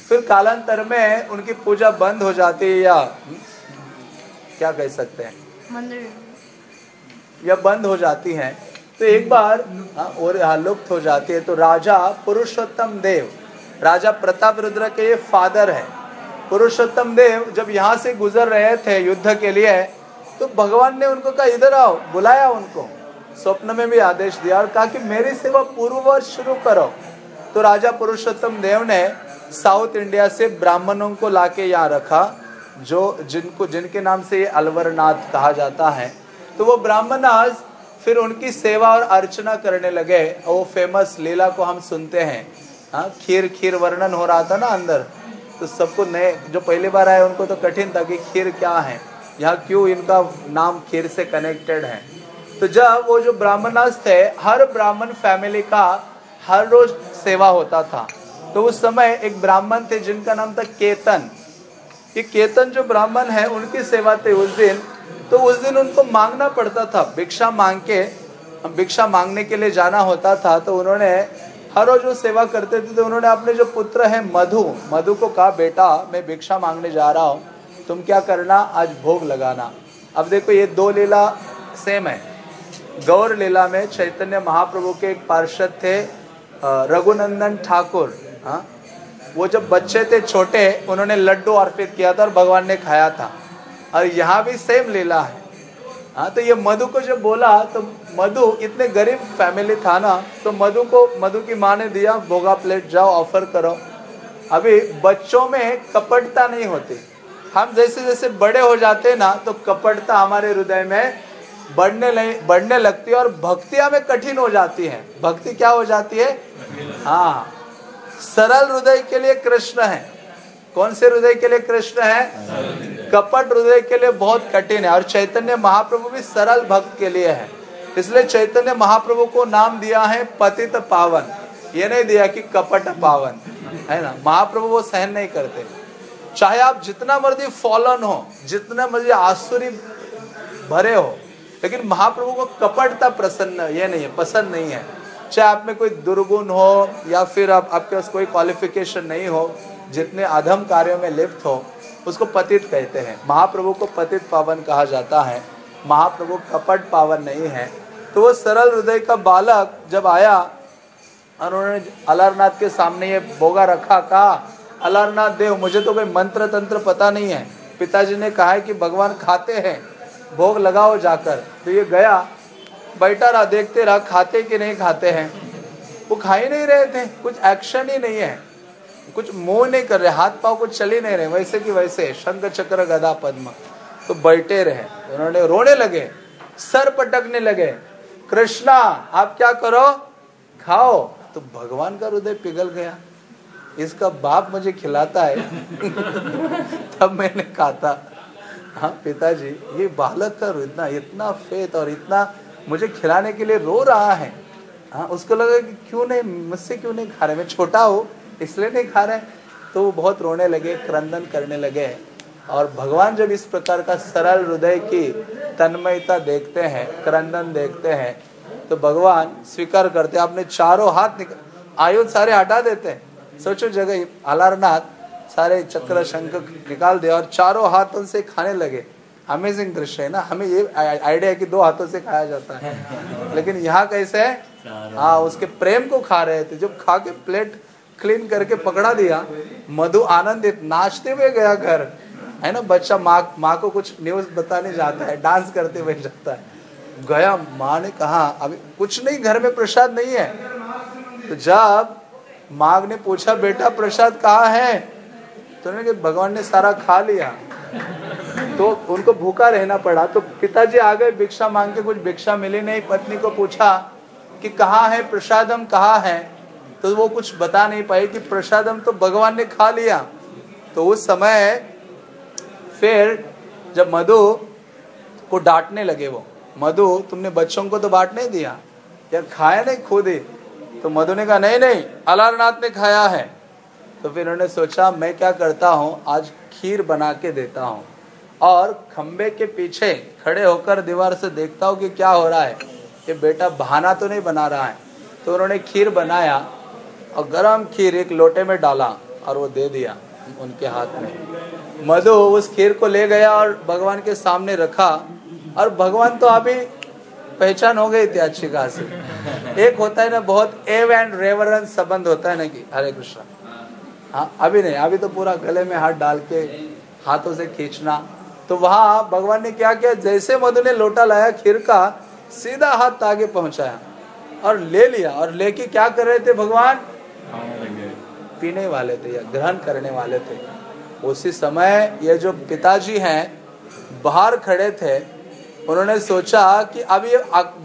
फिर कालांतर में उनकी पूजा बंद हो जाती है या क्या कह सकते हैं? मंदिर। या बंद हो जाती हैं। तो एक बार हाँ, और लुप्त हो जाती है तो राजा पुरुषोत्तम देव राजा प्रताप रुद्र के ये फादर है। पुरुषोत्तम देव जब यहाँ से गुजर रहे थे युद्ध के लिए तो भगवान ने उनको कहा इधर आओ बुलाया उनको। स्वप्न में भी आदेश दिया और कहा कि मेरी सेवा पूर्ववर्ष शुरू करो। तो राजा पुरुषोत्तम देव ने साउथ इंडिया से ब्राह्मणों को लाके यहाँ रखा जो जिनको जिनके नाम से ये अलवरनाथ कहा जाता है। तो वो ब्राह्मण आज फिर उनकी सेवा और अर्चना करने लगे। वो फ़ेमस लीला को हम सुनते हैं। हाँ खीर खीर वर्णन हो रहा था ना अंदर। तो सबको नए, जो पहली बार आए उनको तो कठिन था कि खीर क्या है। यहाँ क्यों इनका नाम खीर से कनेक्टेड है। तो जब वो जो ब्राह्मणास थे, हर ब्राह्मण फैमिली का हर रोज सेवा होता था। तो उस समय एक ब्राह्मण थे जिनका नाम था केतन। ये केतन जो ब्राह्मण है, उनकी सेवा थे उस दिन तो उस दिन उनको मांगना पड़ता था। भिक्षा मांग के भिक्षा मांगने के लिए जाना होता था तो उन्होंने हर रोज वो सेवा करते थे तो उन्होंने अपने जो पुत्र है मधु मधु को कहा, बेटा, मैं भिक्षा मांगने जा रहा हूँ, तुम क्या करना? आज भोग लगाना। अब देखो, ये दो लीला सेम है। गौर लीला में चैतन्य महाप्रभु के एक पार्षद थे रघुनंदन ठाकुर हाँ? वो जब बच्चे थे, छोटे, उन्होंने लड्डू अर्पित किया था और भगवान ने खाया था। और यहाँ भी सेम लीला है। हाँ तो ये मधु को जब बोला तो मधु इतने गरीब फैमिली था ना तो मधु को, मधु की माँ ने दिया, भोगा प्लेट जाओ ऑफ़र करो। अभी बच्चों में कपटता नहीं होती। हम जैसे जैसे बड़े हो जाते ना तो कपटता हमारे हृदय में बढ़ने बढ़ने लगती है और भक्तियाँ में कठिन हो जाती है। भक्ति क्या हो जाती है? हाँ सरल हृदय के लिए कृष्ण है। कौन से हृदय के लिए कृष्ण है? कपट हृदय के लिए बहुत कठिन है। और चैतन्य महाप्रभु भी सरल भक्त के लिए है। इसलिए चैतन्य महाप्रभु को नाम दिया है पतित पावन। ये नहीं दिया कि कपट पावन। है ना? महाप्रभु वो सहन नहीं करते। चाहे आप जितना मर्ज़ी फॉलन हो, जितना मर्ज़ी आसुरी भरे हो, लेकिन महाप्रभु को कपटता प्रसन्न, ये नहीं है, पसंद नहीं है। चाहे आप में कोई दुर्गुण हो, या फिर आप, आपके पास कोई क्वालिफिकेशन नहीं हो जितने अधम कार्यों में लिप्त हो, उसको पतित कहते हैं। महाप्रभु को पतित पावन कहा जाता है। महाप्रभु कपट पावन नहीं है। तो वो सरल हृदय का बालक जब आया और उन्होंने अलारनाथ के सामने ये बोगा रखा, कहा, अलारनाथ देव, मुझे तो कोई मंत्र तंत्र पता नहीं है। पिताजी ने कहा है कि भगवान खाते हैं। भोग लगाओ जाकर। तो ये गया बैठा रहा देखते रहा, खाते कि नहीं खाते हैं? वो खा ही नहीं रहे थे। कुछ एक्शन ही नहीं है। कुछ मुँह नहीं कर रहे, हाथ पाव कुछ चल ही नहीं रहे, वैसे कि वैसे, शंख चक्र गदा पद्म। तो बैठे रहे, उन्होंने रोने लगे, सर पटकने लगे, कृष्णा, आप क्या करो? खाओ। तो भगवान का हृदय पिघल गया। इसका बाप मुझे खिलाता है। [LAUGHS] तब मैंने कहा था हाँ पिताजी, ये बालक का इतना इतना फेत और इतना मुझे खिलाने के लिए रो रहा है। हाँ उसको लगा कि क्यों नहीं, मुझसे क्यों नहीं खा रहे? मैं छोटा हूँ इसलिए नहीं खा रहे तो वो बहुत रोने लगे क्रंदन करने लगे और भगवान जब इस प्रकार का सरल हृदय की तन्मयता देखते हैं क्रंदन देखते हैं तो भगवान स्वीकार करते आपने चारों हाथ आयुध सारे हटा देते हैं। सोचो जगह अलारनाथ सारे चक्र शंख निकाल दे और चारों हाथों से खाने लगे। अमेजिंग दृश्य है ना? हमें ये आइडिया है कि दो हाथों से खाया जाता है। लेकिन यहाँ कैसे है? हाँ उसके प्रेम को खा रहे थे। जब खा के प्लेट क्लीन करके पकड़ा दिया। मधु आनंदित नाचते हुए गया घर। है ना? बच्चा माँ माँ को कुछ न्यूज़ बताने जाता है डांस करते हुए जाता है। गया, माँ ने कहा, अभी कुछ नहीं, घर में प्रसाद नहीं है। तो जब माँ ने पूछा, बेटा, प्रसाद कहाँ है? तो उन्होंने भगवान ने सारा खा लिया। तो उनको भूखा रहना पड़ा। तो पिताजी आ गए, भिक्षा मांग के कुछ भिक्षा मिली नहीं। पत्नी को पूछा कि कहाँ है प्रसाद, हम कहाँ है? तो वो कुछ बता नहीं पाए कि प्रसादम तो भगवान ने खा लिया। तो उस समय फिर जब मधु को डांटने लगे वो, मधु, तुमने बच्चों को तो बांट नहीं दिया, यार खाया नहीं खुद ही? तो मधु ने कहा, नहीं नहीं, अलारनाथ ने खाया है। तो फिर उन्होंने सोचा, मैं क्या करता हूँ, आज खीर बना के देता हूँ और खम्बे के पीछे खड़े होकर दीवार से देखता हूँ कि क्या हो रहा है ये बेटा बहाना तो नहीं बना रहा है। तो उन्होंने खीर बनाया और गरम खीर एक लोटे में डाला और वो दे दिया उनके हाथ में। मधु उस खीर को ले गया और भगवान के सामने रखा। और भगवान तो अभी पहचान हो गई थी अच्छी खासी। एक होता है ना, बहुत एव एंड रेवरेंस संबंध होता है ना कि हरे कृष्ण। हाँ अभी नहीं, अभी तो पूरा गले में हाथ डाल के हाथों से खींचना। तो वहाँ भगवान ने क्या किया, जैसे मधु ने लोटा लाया खीर का, सीधा हाथ आगे पहुँचाया और ले लिया। और लेके क्या कर रहे थे भगवान? पीने वाले थे या ग्रहण करने वाले थे। उसी समय ये जो पिताजी हैं, बाहर खड़े थे, उन्होंने सोचा कि अब ये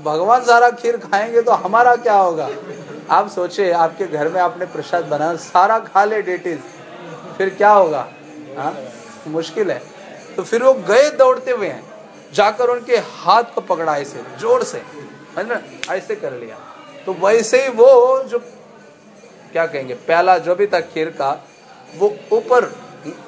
भगवान सारा खीर खाएँगे तो हमारा क्या होगा? आप सोचे आपके घर में आपने प्रसाद बना सारा खा ले डेटिस फिर क्या होगा? हा? मुश्किल है। तो फिर वो गए दौड़ते हुए हैं, जाकर उनके हाथ को पकड़ा ऐसे ज़ोर से, है ना? ऐसे कर लिया। तो वैसे ही वो जो क्या कहेंगे? प्याला जो भी था खीर का वो ऊपर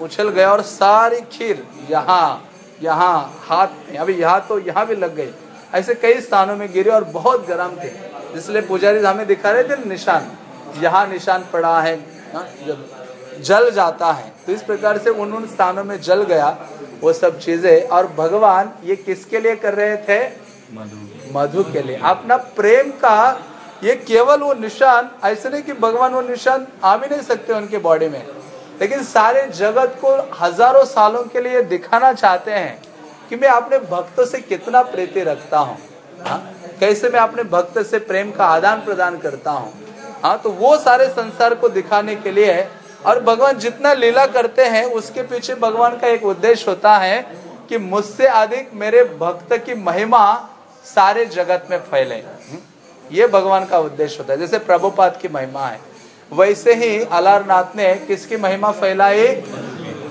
उछल गया और सारी खीर यहाँ यहाँ हाथ में। अभी यहाँ तो यहाँ भी लग गई। ऐसे कई स्थानों में गिरे और बहुत गर्म थे। इसलिए पुजारी हमें दिखा रहे थे निशान। यहाँ निशान पड़ा है हाँ, जब जल जाता है। तो इस प्रकार से उन उन स्थानों में जल गया वो सब चीज़ें। और भगवान ये किसके लिए कर रहे थे? मधु मधु के लिए। अपना प्रेम का ये केवल वो निशान, ऐसे नहीं कि भगवान वो निशान आ भी नहीं सकते उनके बॉडी में लेकिन सारे जगत को हज़ारों सालों के लिए दिखाना चाहते हैं कि मैं अपने भक्तों से कितना प्रीति रखता हूँ हाँ? कैसे मैं अपने भक्त से प्रेम का आदान प्रदान करता हूँ हाँ तो वो सारे संसार को दिखाने के लिए और भगवान जितना लीला करते हैं, उसके पीछे भगवान का एक उद्देश्य होता है कि मुझसे अधिक मेरे भक्त की महिमा सारे जगत में फैले? ये भगवान का उद्देश्य होता है। जैसे प्रभुपाद की महिमा है। वैसे ही अलारनाथ ने किसकी महिमा फैलाई?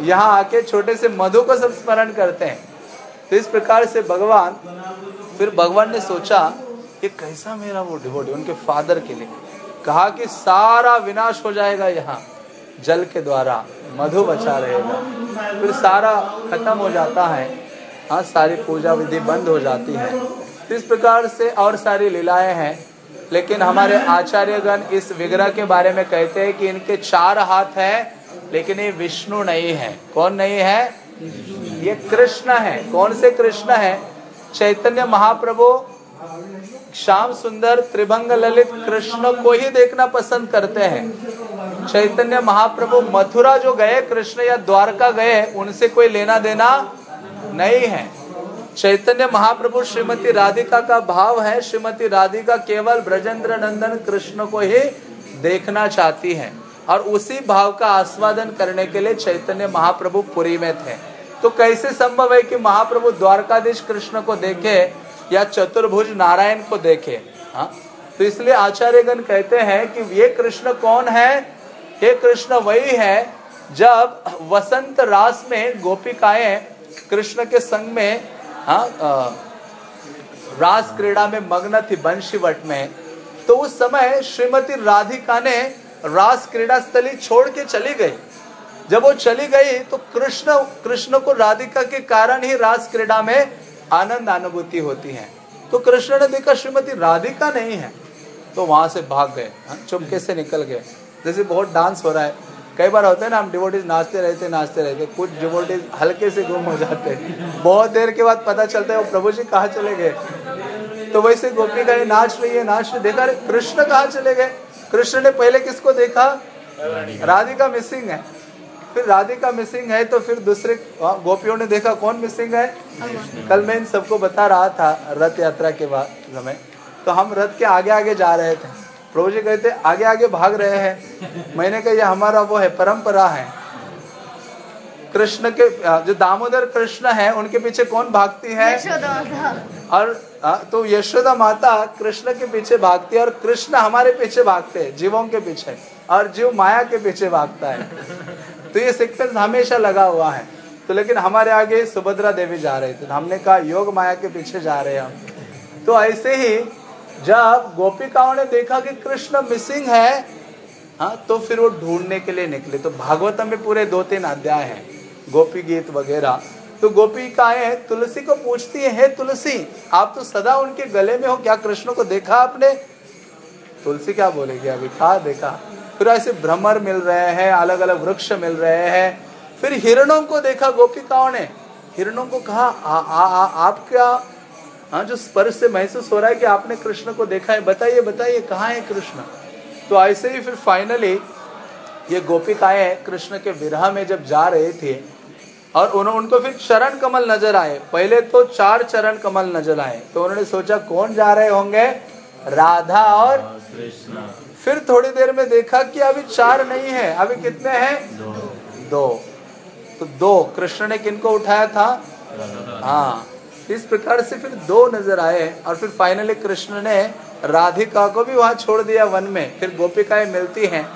यहाँ आके छोटे से मधु को सब स्मरण करते हैं। तो इस प्रकार से भगवान, फिर भगवान ने सोचा कि कैसा मेरा वो डिवोटी, उनके फादर के लिए। कहा कि सारा विनाश हो जाएगा यहाँ। जल के द्वारा मधु बचा रहेगा। फिर सारा खत्म हो जाता है। हाँ सारी पूजा विधि बंद हो जाती है। तो इस प्रकार से और सारी लीलाएँ हैं। लेकिन हमारे आचार्यगण इस विग्रह के बारे में कहते हैं कि इनके चार हाथ हैं, लेकिन ये विष्णु नहीं है। कौन नहीं है? ये कृष्ण है। कौन से कृष्ण है? चैतन्य महाप्रभु, श्याम सुंदर, त्रिभंग ललित, कृष्ण को ही देखना पसंद करते हैं। चैतन्य महाप्रभु मथुरा जो गए, कृष्ण या द्वारका गए, उनसे कोई लेना देना नहीं है। चैतन्य महाप्रभु श्रीमती राधिका का भाव है। श्रीमती राधिका केवल ब्रजेंद्र नंदन कृष्ण को ही देखना चाहती हैं और उसी भाव का आस्वादन करने के लिए चैतन्य महाप्रभु पुरी में थे। तो कैसे संभव है कि महाप्रभु द्वारकाधीश कृष्ण को देखे या चतुर्भुज नारायण को देखे? हाँ? तो इसलिए आचार्यगण कहते हैं कि ये कृष्ण कौन है? ये कृष्ण, वही है जब वसंत रास में गोपिकाएँ कृष्ण के संग में हाँ रास क्रीड़ा में मग्न थी बंशीवट में। तो उस समय श्रीमती राधिका ने रास क्रीड़ा स्थली छोड़ के चली गई। जब वो चली गई तो कृष्ण कृष्ण को राधिका के कारण ही रास क्रीड़ा में आनंद अनुभूति होती है। तो कृष्ण ने देखा श्रीमती राधिका नहीं है तो वहाँ से भाग गए हाँ, चुपके से निकल गए। जैसे बहुत डांस हो रहा है। कई बार होता है ना, हम डिवोटीज नाचते रहते नाचते रहते, कुछ डिवोटीज हल्के से गुम हो जाते हैं। बहुत देर के बाद पता चलता है वो प्रभु जी, कहाँ चले गए? तो वैसे गोपी का नाच रही है, नाच देखा कृष्ण कहाँ चले गए? कृष्ण ने पहले किसको देखा? राधिका मिसिंग है। फिर राधिका मिसिंग है तो फिर दूसरे गोपियों ने देखा, कौन मिसिंग है? कल मैं इन सबको बता रहा था रथ यात्रा के बाद समय। तो हम रथ के आगे आगे जा रहे थे। प्रभु जी कहते आगे आगे भाग रहे हैं। मैंने कहा यह हमारा वो है परंपरा है। कृष्ण के जो दामोदर कृष्ण है उनके पीछे कौन भागती है? और तो यशोदा माता कृष्ण के पीछे भागती है और कृष्ण हमारे पीछे भागते हैं जीवों के पीछे और जीव माया के पीछे भागता है। तो ये सिक्वेंस हमेशा लगा हुआ है। तो लेकिन हमारे आगे सुभद्रा देवी जा रहे थे। हमने कहा योग माया के पीछे जा रहे हैं हम। तो ऐसे ही जब गोपिकाओं ने देखा कि कृष्ण मिसिंग है हाँ तो फिर वो ढूँढने के लिए निकले। तो भागवतम में पूरे दो तीन अध्याय हैं गोपी गीत वगैरह। तो गोपिकाएँ तुलसी को पूछती है हे तुलसी आप तो सदा उनके गले में हो क्या कृष्ण को देखा आपने? तुलसी क्या बोलेगी? अभी कहा देखा। फिर ऐसे भ्रमर मिल रहे हैं अलग अलग वृक्ष मिल रहे हैं। फिर हिरणों को देखा गोपिकाओं ने। हिरणों को कहा आ, आ, आ, आप क्या हाँ जो स्पर्श से महसूस हो रहा है कि आपने कृष्ण को देखा है। बताइए बताइए कहाँ है कृष्ण? तो ऐसे ही फिर फाइनली ये गोपिकाएँ कृष्ण के विरह में जब जा रहे थे और उन्होंने उनको फिर चरण कमल नज़र आए। पहले तो चार चरण कमल नज़र आए। तो उन्होंने सोचा कौन जा रहे होंगे? राधा और कृष्ण। फिर थोड़ी देर में देखा कि अभी चार नहीं है। अभी कितने हैं? दो। दो। तो दो। कृष्ण ने किनको उठाया था? हाँ। इस प्रकार से फिर दो नज़र आए और फिर फाइनली कृष्ण ने राधिका को भी वहाँ छोड़ दिया वन में। फिर गोपिकाएँ मिलती हैं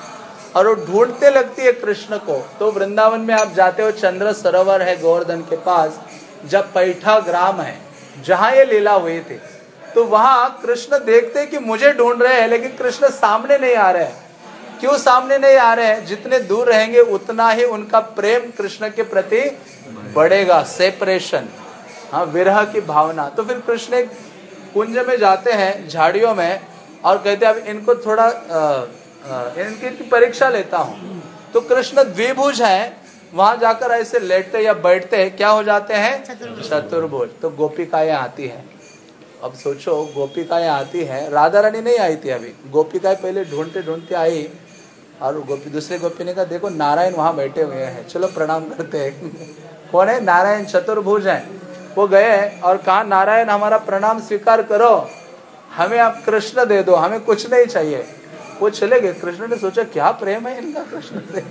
और वो ढूंढते लगती है कृष्ण को। तो वृंदावन में आप जाते हो, चंद्र सरोवर है गोवर्धन के पास, जब पैठा ग्राम है, जहाँ ये लीला हुई थी तो वहाँ कृष्ण देखते कि मुझे ढूंढ रहे हैं, लेकिन कृष्ण सामने नहीं आ रहे हैं। क्यों सामने नहीं आ रहे हैं? जितने दूर रहेंगे, उतना ही उनका प्रेम कृष्ण के प्रति बढ़ेगा। सेपरेशन हाँ विरह की भावना। तो फिर कृष्ण एक कुंज में जाते हैं झाड़ियों में और कहते हैं अब इनको थोड़ा अ, अ, इनकी इनकी परीक्षा लेता हूँ। तो कृष्ण द्विभुज हैं वहाँ जाकर ऐसे लेटते या बैठते क्या हो जाते हैं? चतुर्भुज। चतुर्भुज। तो गोपिकाएँ आती हैं। अब सोचो गोपिकाएँ आती हैं। राधा रानी नहीं आई थी अभी। गोपिकाएँ पहले ढूंढते ढूंढते आई और गोपी दूसरे गोपी ने कहा देखो नारायण वहाँ बैठे हुए हैं। चलो प्रणाम करते हैं। [LAUGHS] कौन है? नारायण चतुर्भुज हैं। वो गए और कहा, नारायण, हमारा प्रणाम स्वीकार करो। हमें आप कृष्ण दे दो, हमें कुछ नहीं चाहिए। वो चले गए। कृष्ण ने सोचा, क्या प्रेम है इनका कृष्ण से?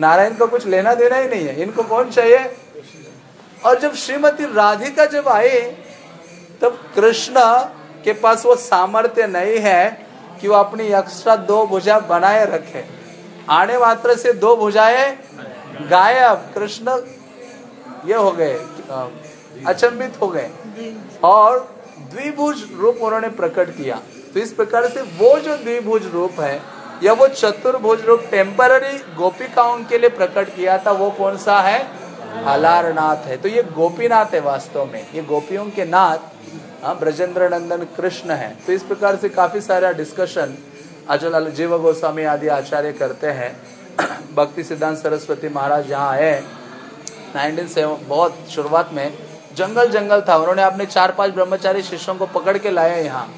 नारायण को कुछ लेना देना ही नहीं है। इनको कौन चाहिए? और जब श्रीमती राधिका जब आई, तब कृष्ण के पास वो सामर्थ्य नहीं है कि वो अपनी एक्स्ट्रा दो भुजा बनाए रखे। आने मात्र से दो भुजाएँ गायब। कृष्ण, ये हो गए अ, अचंभित हो गए। और द्विभुज रूप उन्होंने प्रकट किया। तो इस प्रकार से वो जो द्विभुज रूप है या वो चतुर्भुज रूप टेम्पररी गोपिकाओं के लिए प्रकट किया था वो कौन सा है? अलारनाथ है। तो ये गोपीनाथ है वास्तव में। ये गोपियों के नाथ हाँ ब्रजेंद्र नंदन कृष्ण है। तो इस प्रकार से काफ़ी सारा डिस्कशन अचल जीव गोस्वामी आदि आचार्य करते हैं। भक्ति सिद्धांत सरस्वती महाराज यहाँ आए। नाइनटीन बहुत शुरुआत में जंगल जंगल था। उन्होंने अपने चार पाँच ब्रह्मचारी शिष्यों को पकड़ के लाया यहाँ।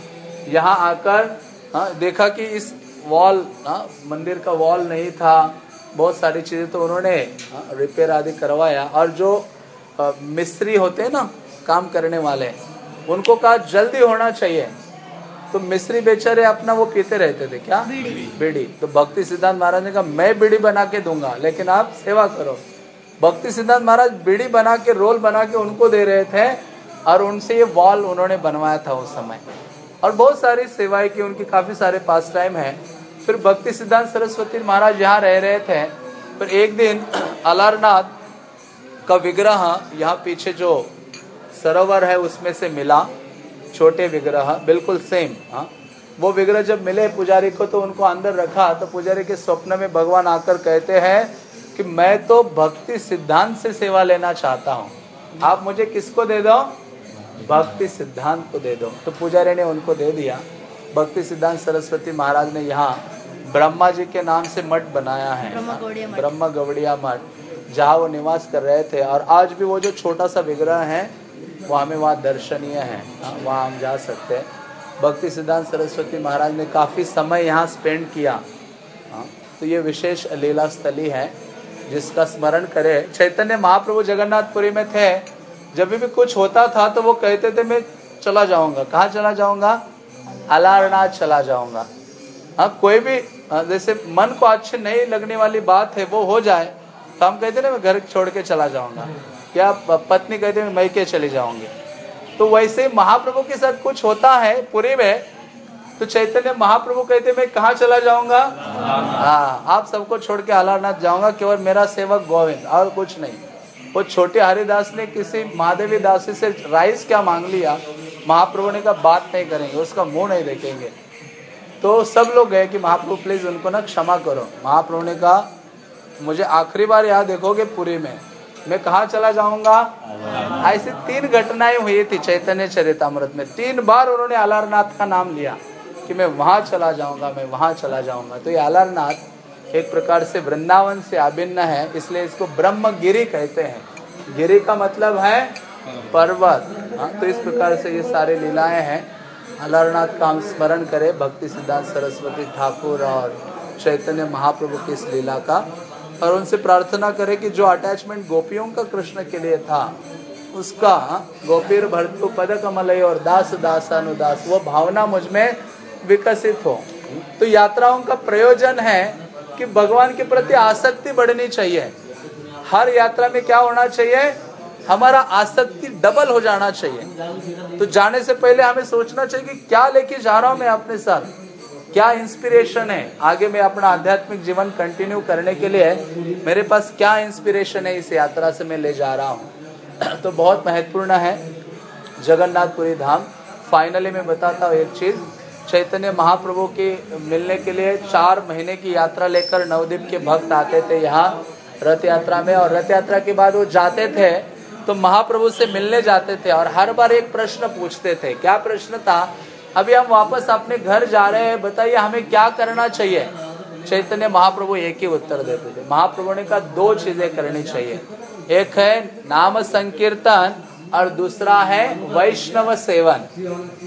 यहाँ आकर हाँ, देखा कि इस वॉल हाँ, मंदिर का वॉल नहीं था। बहुत सारी चीज़ें तो उन्होंने हाँ, रिपेयर आदि करवाया। और जो अ, मिस्त्री होते हैं ना काम करने वाले उनको कहा जल्दी होना चाहिए। तो मिस्त्री बेचारे अपना वो पीते रहते थे क्या? बीड़ी। बीड़ी। तो भक्ति सिद्धांत महाराज ने कहा मैं बीड़ी बना के दूँगा लेकिन आप सेवा करो। भक्ति सिद्धांत महाराज बीड़ी बना के, रोल बना के उनको दे रहे थे और उनसे ये वॉल उन्होंने बनवाया था उस समय। और बहुत सारी सेवाएँ की, उनकी काफ़ी सारे पास टाइम है। फिर भक्ति सिद्धांत सरस्वती महाराज यहाँ रह रहे थे। फिर एक दिन [CLEARS THROAT] अलारनाथ का विग्रह यहाँ पीछे जो सरोवर है, उसमें से मिला। छोटे विग्रह, बिल्कुल सेम हाँ। वो विग्रह जब मिले पुजारी को तो उनको अंदर रखा। तो पुजारी के स्वप्न में भगवान आकर कहते हैं कि मैं तो भक्ति सिद्धांत से सेवा लेना चाहता हूँ। आप मुझे किसको दे दो? भक्ति सिद्धांत को दे दो। तो पुजारी ने उनको दे दिया। भक्ति सिद्धांत सरस्वती महाराज ने यहाँ ब्रह्मा जी के नाम से मठ बनाया है। ब्रह्म गवड़िया मठ। जहाँ वो निवास कर रहे थे। और आज भी वो जो छोटा सा विग्रह है वो हमें वहाँ दर्शनीय है। हाँ, वहाँ हम जा सकते हैं। भक्ति सिद्धांत सरस्वती महाराज ने काफ़ी समय यहाँ स्पेंड किया। हाँ, तो ये विशेष लीला स्थली है। जिसका स्मरण करे। चैतन्य महाप्रभु जगन्नाथपुरी में थे। जब भी कुछ होता था तो वो कहते थे मैं चला जाऊँगा। कहाँ चला जाऊँगा? अलारनाथ चला जाऊँगा। हाँ कोई भी हाँ, जैसे मन को अच्छी नहीं लगने वाली बात है वो हो जाए तो हम कहते ना मैं घर छोड़ के चला जाऊँगा। क्या पत्नी कहते मैं चले जाऊँगी। तो वैसे महाप्रभु के साथ कुछ होता है पूरी में तो चैतन्य महाप्रभु कहते, मैं कहा चला जाऊँगा? हाँ आप सबको छोड़ के अलारनाथ जाऊँगा, केवल मेरा सेवक गोविंद और कुछ नहीं। वो छोटे हरिदास ने किसी महादेवी दासी से राइस क्या मांग लिया? महाप्रभु ने कहा, बात नहीं करेंगे, उसका मुँह नहीं देखेंगे। तो सब लोग गए कि, महाप्रभु प्लीज़ उनको ना क्षमा करो। महाप्रभु ने कहा, मुझे आखिरी बार यहाँ देखोगे पुरी में। मैं कहा चला जाऊँगा? ऐसी तीन घटनाएँ हुई थी चैतन्य चरितमृत में। तीन बार उन्होंने अलारनाथ का नाम लिया। कि मैं वहाँ चला जाऊँगा, मैं वहाँ चला जाऊँगा। तो ये अलारनाथ एक प्रकार से वृंदावन से अभिन्न है, इसलिए इसको ब्रह्म गिरी कहते हैं। गिरी का मतलब है पर्वत। हाँ तो इस प्रकार से ये सारे लीलाएँ हैं। अलरनाथ का हम स्मरण करें, भक्ति सिद्धांत सरस्वती ठाकुर और चैतन्य महाप्रभु की इस लीला का। और उनसे प्रार्थना करें कि जो अटैचमेंट गोपियों का कृष्ण के लिए था, उसका गोपीर भरतु पद कमलय और दास दासानुदास, वो भावना मुझमें विकसित हो। तो यात्राओं का प्रयोजन है कि भगवान के प्रति आसक्ति बढ़नी चाहिए। हर यात्रा में क्या होना चाहिए? हमारा आसक्ति डबल हो जाना चाहिए। तो जाने से पहले हमें सोचना चाहिए कि क्या लेके जा रहा हूँ मैं अपने साथ। क्या इंस्पिरेशन है? आगे मैं अपना आध्यात्मिक जीवन कंटिन्यू करने के लिए मेरे पास क्या इंस्पिरेशन है इस यात्रा से मैं ले जा रहा हूँ? [CLEARS THROAT] तो बहुत महत्वपूर्ण है जगन्नाथपुरी धाम। फाइनली मैं बताता हूँ एक चीज़। चैतन्य महाप्रभु के मिलने के लिए चार महीने की यात्रा लेकर नवदीप के भक्त आते थे यहाँ रथ यात्रा में। और रथ यात्रा के बाद वो जाते थे तो महाप्रभु से मिलने जाते थे और हर बार एक प्रश्न पूछते थे। क्या प्रश्न था? अभी हम वापस अपने घर जा रहे हैं। बताइए, हमें क्या करना चाहिए? चैतन्य महाप्रभु एक ही उत्तर देते थे। महाप्रभु ने कहा, दो चीज़ें करनी चाहिए। एक है नाम संकीर्तन और दूसरा है वैष्णव सेवन।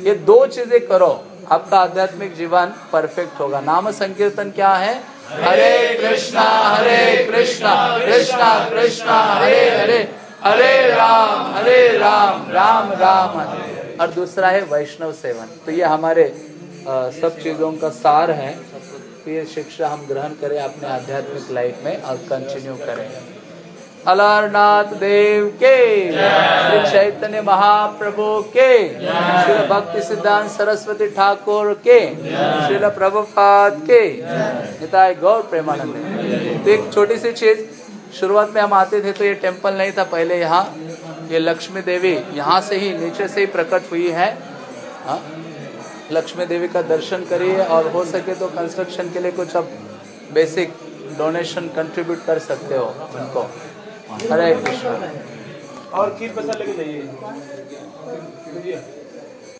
ये दो चीज़ें करो। आपका आध्यात्मिक जीवन परफेक्ट होगा। नाम संकीर्तन क्या है? हरे कृष्णा हरे कृष्णा कृष्णा कृष्णा हरे हरे हरे राम हरे राम राम राम हरे। और दूसरा है वैष्णव सेवन। तो ये हमारे आ, सब चीज़ों का सार है। तो ये शिक्षा हम ग्रहण करें अपने आध्यात्मिक लाइफ में और कंटिन्यू करें। अलारनाथ देव के। श्री चैतन्य महाप्रभु के। श्री भक्ति सिद्धांत सरस्वती ठाकुर के। श्रील प्रभुपाद के। निताय गौर प्रेमानंद। तो एक छोटी सी चीज़, शुरुआत में हम आते थे तो ये टेंपल नहीं था पहले यहाँ। ये लक्ष्मी देवी यहाँ से ही, नीचे से ही प्रकट हुई है। हा? लक्ष्मी देवी का दर्शन करिए और हो सके तो कंस्ट्रक्शन के लिए कुछ अब बेसिक डोनेशन कंट्रीब्यूट कर सकते हो उनको। हरे कृष्ण और खीर पसंद लेके जाइए